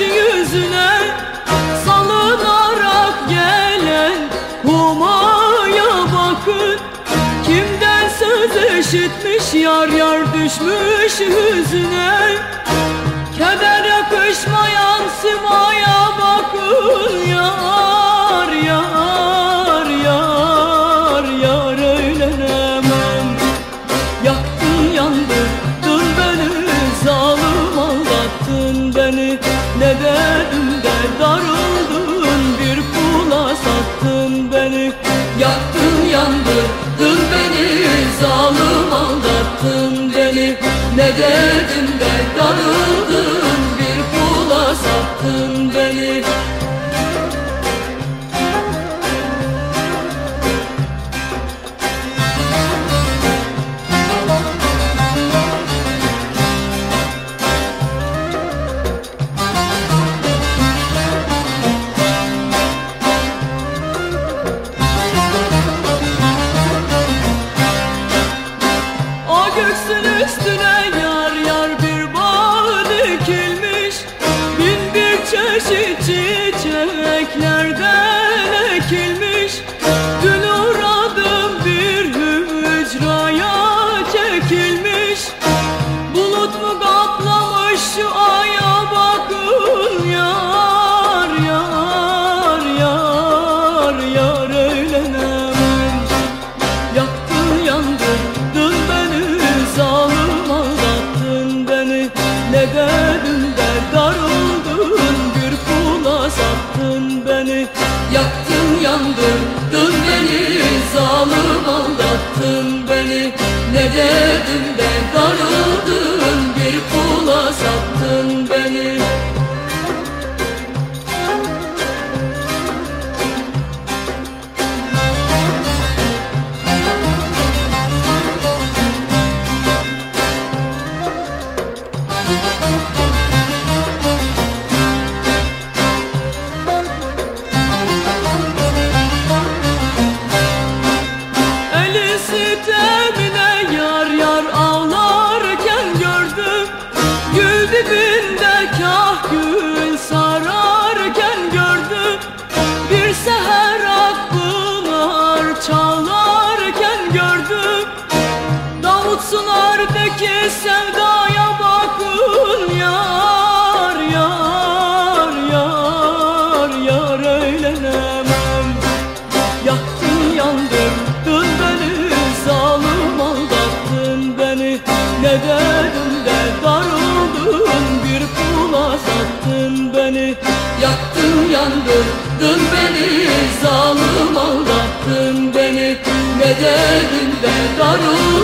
yüzüne salınarak gelen Huma'ya bakın. Kimden söz işitmiş yar yar düşmüş hüzüne Keder yakışmayan simaya bakın ya. Beni Ne dedim de darıldın? Bir kula sattın beni Yaktın yandırdın beni zalim aldattın beni. Ne dedim sattın beni Yaktın yandırdın beni zalim aldattın beni. Ne dedim de dibinde kah gül sararken gördüm. Bir seher akpınar çalarken gördüm. Davut Sunar'daki sevdaya bakın yar yar yar yar öğlenemem Yaktın yandırdın beni zalim aldattın beni. Ne dedim de darıldın bir kula sattın beni. Yaktın yandırdın beni. Zalim aldattın beni. Ne dedim de darıldın